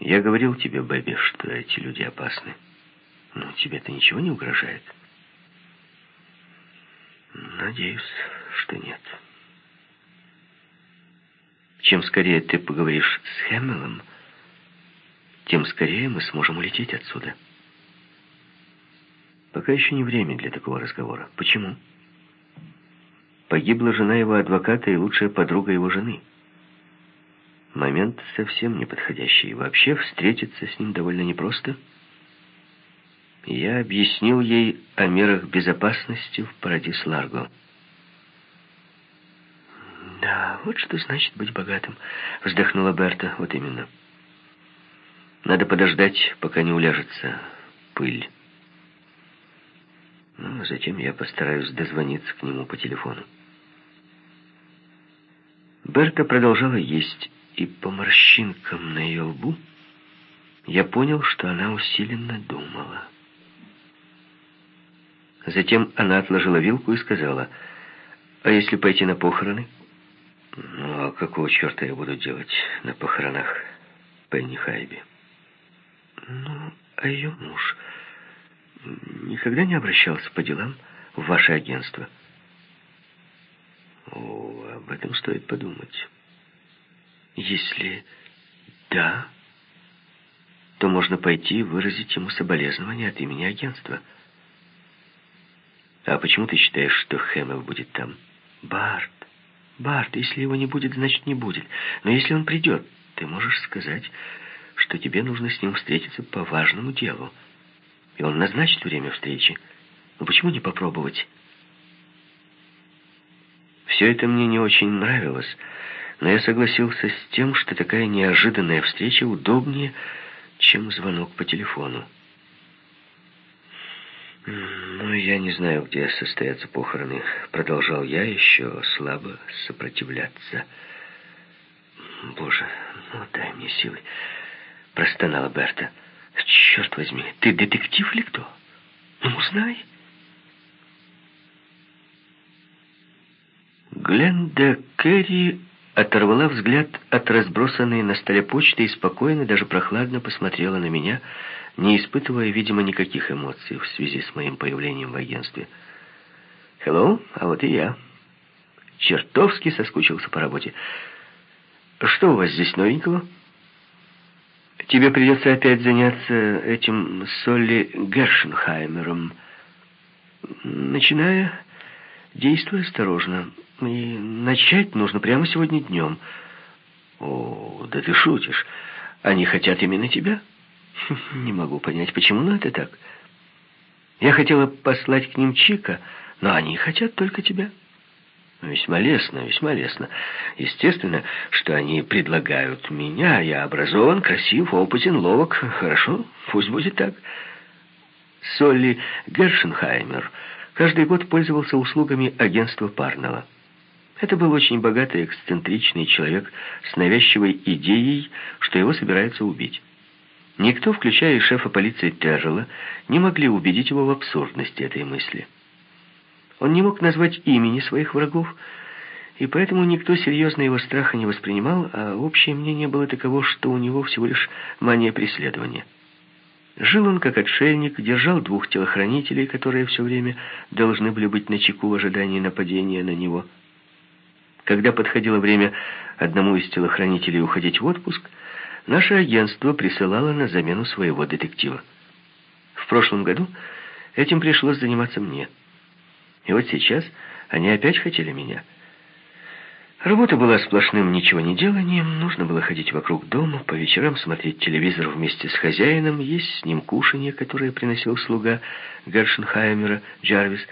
Я говорил тебе, Бэби, что эти люди опасны. Но тебе-то ничего не угрожает? Надеюсь, что нет. Чем скорее ты поговоришь с Хэмиллом, тем скорее мы сможем улететь отсюда. Пока еще не время для такого разговора. Почему? Погибла жена его адвоката и лучшая подруга его жены. Момент совсем неподходящий. Вообще встретиться с ним довольно непросто. Я объяснил ей о мерах безопасности в Парадис-Ларго. «Да, вот что значит быть богатым», — вздохнула Берта. «Вот именно. Надо подождать, пока не уляжется пыль. Ну, а затем я постараюсь дозвониться к нему по телефону». Берта продолжала есть, и по морщинкам на ее лбу я понял, что она усиленно думала. Затем она отложила вилку и сказала, «А если пойти на похороны?» «Ну, а какого черта я буду делать на похоронах Пенни Хайби?» «Ну, а ее муж никогда не обращался по делам в ваше агентство?» «О, об этом стоит подумать». Если да, то можно пойти и выразить ему соболезнования от имени агентства. А почему ты считаешь, что Хэмилл будет там? Барт. Барт, если его не будет, значит не будет. Но если он придет, ты можешь сказать, что тебе нужно с ним встретиться по важному делу. И он назначит время встречи. Но почему не попробовать? Все это мне не очень нравилось, но я согласился с тем, что такая неожиданная встреча удобнее, чем звонок по телефону. «Ну, я не знаю, где состоятся похороны», — продолжал я еще слабо сопротивляться. «Боже, ну дай мне силы», — простонала Берта. «Черт возьми, ты детектив или кто? Ну, узнай». Гленда Керри оторвала взгляд от разбросанной на столе почты и спокойно, даже прохладно посмотрела на меня, не испытывая, видимо, никаких эмоций в связи с моим появлением в агентстве. «Хеллоу, а вот и я. Чертовски соскучился по работе. Что у вас здесь новенького?» «Тебе придется опять заняться этим Солли Гершенхаймером. Начиная, действуй осторожно». И начать нужно прямо сегодня днем. О, да ты шутишь. Они хотят именно тебя? Не могу понять, почему, но это так. Я хотела послать к ним Чика, но они хотят только тебя. Весьма лестно, весьма лестно. Естественно, что они предлагают меня. Я образован, красив, опытен, ловок. Хорошо, пусть будет так. Солли Гершенхаймер каждый год пользовался услугами агентства Парнелла. Это был очень богатый, эксцентричный человек с навязчивой идеей, что его собираются убить. Никто, включая и шефа полиции Террелла, не могли убедить его в абсурдности этой мысли. Он не мог назвать имени своих врагов, и поэтому никто серьезно его страха не воспринимал, а общее мнение было таково, что у него всего лишь мания преследования. Жил он как отшельник, держал двух телохранителей, которые все время должны были быть на чеку в ожидании нападения на него – когда подходило время одному из телохранителей уходить в отпуск, наше агентство присылало на замену своего детектива. В прошлом году этим пришлось заниматься мне. И вот сейчас они опять хотели меня. Работа была сплошным ничего не деланием, нужно было ходить вокруг дома, по вечерам смотреть телевизор вместе с хозяином, есть с ним кушанье, которое приносил слуга Гершенхаймера, Джарвис,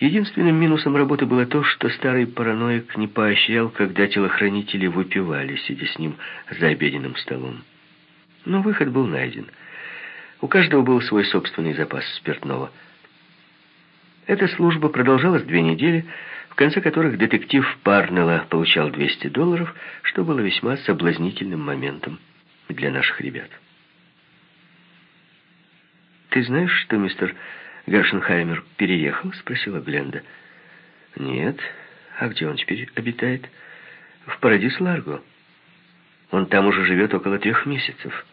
Единственным минусом работы было то, что старый параноик не поощрял, когда телохранители выпивали, сидя с ним за обеденным столом. Но выход был найден. У каждого был свой собственный запас спиртного. Эта служба продолжалась две недели, в конце которых детектив Парнелла получал 200 долларов, что было весьма соблазнительным моментом для наших ребят. «Ты знаешь, что мистер Гершенхаймер переехал?» — спросила Гленда. «Нет. А где он теперь обитает?» «В Парадис-Ларго. Он там уже живет около трех месяцев».